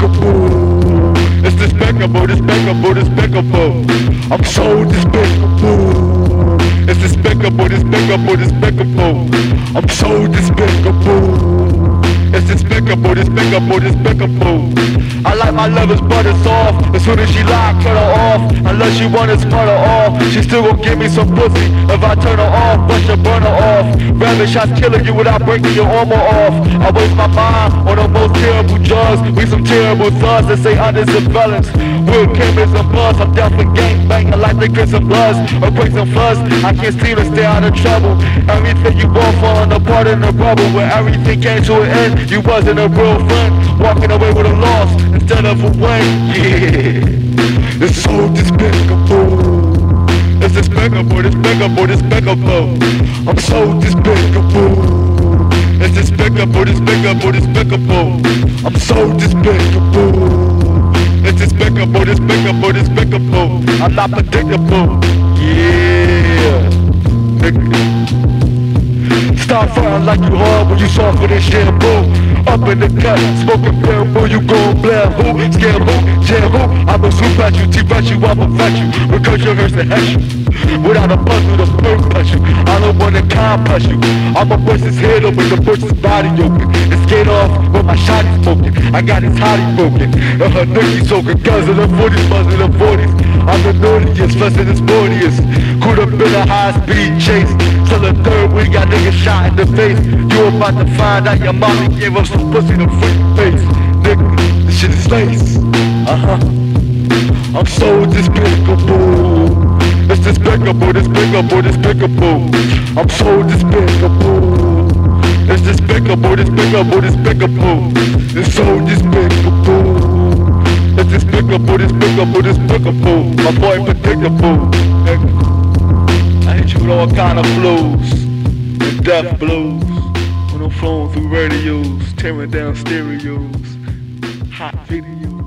despicable. It's despicable, despicable, despicable. I'm so despicable. It's despicable, despicable, despicable. I'm so despicable. It's despicable, despicable, despicable. I like my lovers but it's off. As soon as she lie, cut her off. Unless she wanna smart her off. She still gon' give me some pussy. If I turn her off, but you burn her off. Rabbit shots killing you without breaking your armor off. I waste my mind on a. most terrible. We some terrible thugs that say under surveillance. Real cameras and buzz. I'm down for gang banging like get some bloods or break some floods. I can't seem to stay out of trouble. Everything you want falling apart in a bubble. Where everything came to an end. You wasn't a real friend, walking away with a loss instead of a win. Yeah, it's so despicable. It's despicable, despicable, despicable. I'm so despicable. Despicable, despicable, despicable. I'm so despicable. It's despicable, despicable, despicable. I'm not predictable. Yeah. Nigga. Stop frying like you hard when you soft for this shampoo Up in the cut, smoking bamboo, you gon' blare who? Scam who? Jam who? I'ma swoop at you, T-Rex you, I'ma you Because your hurts to hex you Without a puzzle to bird punch you. I don't wanna compass you. I'ma bust head open, the his body open And get off with my shot is smoking I got his hottie broken. And her nookie soaking Guns in the 40s, buzzing the 40s I'm the naughtiest, flexing the sportiest. Could have been a high speed chase. Till the third we got niggas shot in the face. You about to find out your mommy gave up some pussy to freak face. Nigga, this shit is lace Uh-huh. I'm so despicable despicable, despicable, despicable. I'm so despicable. It's despicable, despicable, despicable. It's so despicable. It's despicable, despicable, despicable. My boy predictable. I hit you with all kind of flows and death blows When I'm flowing through radios, tearing down stereos, hot videos.